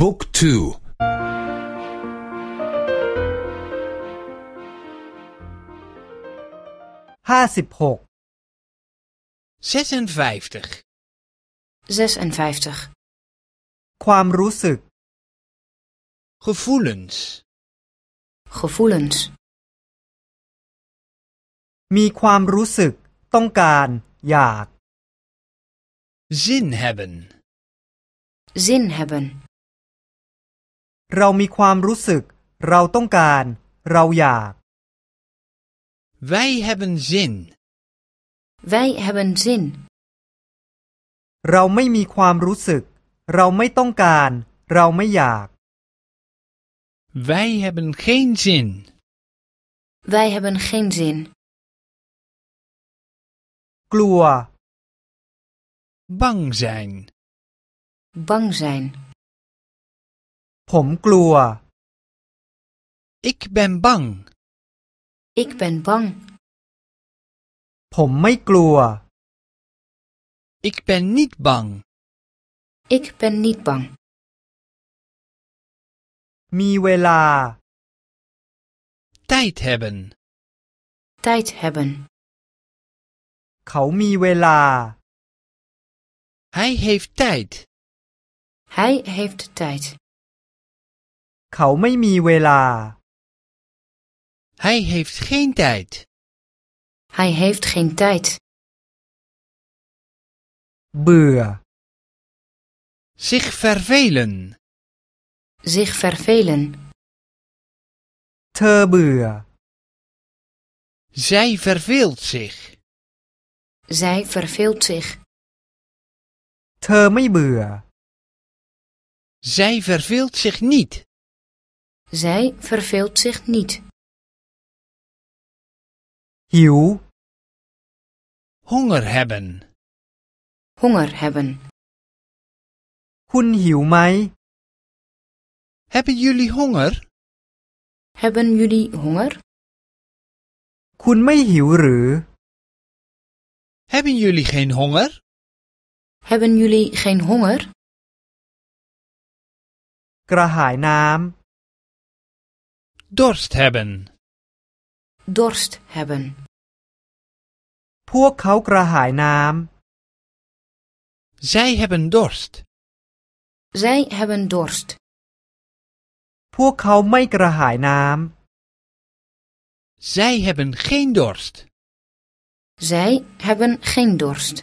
บุ๊กทู ห้าสิบหก 56. 56. ความรู้สึก Gevoelens. Gevoelens. มีความรู้สึก ต้องการ อยาก Zin hebben. Zin hebben. เรามีความรู้สึก เราต้องการ เราอยาก Wij hebben zin. Wij hebben zin. เราไม่มีความรู้สึก เราไม่ต้องการ เราไม่อยาก Wij hebben geen zin. Wij hebben geen zin. กลัว Bang zijn. Bang zijn. ผมกลัว Ik ben bang. Ik ben bang. ผมไม่กลัว Ik ben niet bang. Ik ben niet bang. มีเวลา Tijd hebben. Tijd hebben. เขามีเวลา Hij heeft tijd. Hij heeft tijd. เขาไม่มีเวลา Hij heeft geen tijd. Hij heeft geen tijd. เบื่อ Zich vervelen. Zich vervelen. เธอเบื่อ Zij verveelt zich. Zij verveelt zich. เธอไม่เบื่อ Zij verveelt zich niet. Zij verveelt zich niet. หิว Honger hebben. Honger hebben. คุณหิวไหม Hebben jullie honger? Hebben jullie honger? คุณไม่หิวหรือ Hebben jullie geen honger? Hebben jullie geen honger? กระหายน้ Dorst hebben. Dorst hebben. ำ พวกเขากระหายน้ Zij hebben dorst. Zij hebben dorst. ำ พวกเขาไม่กระหายน้ Zij hebben geen dorst. Zij hebben geen dorst.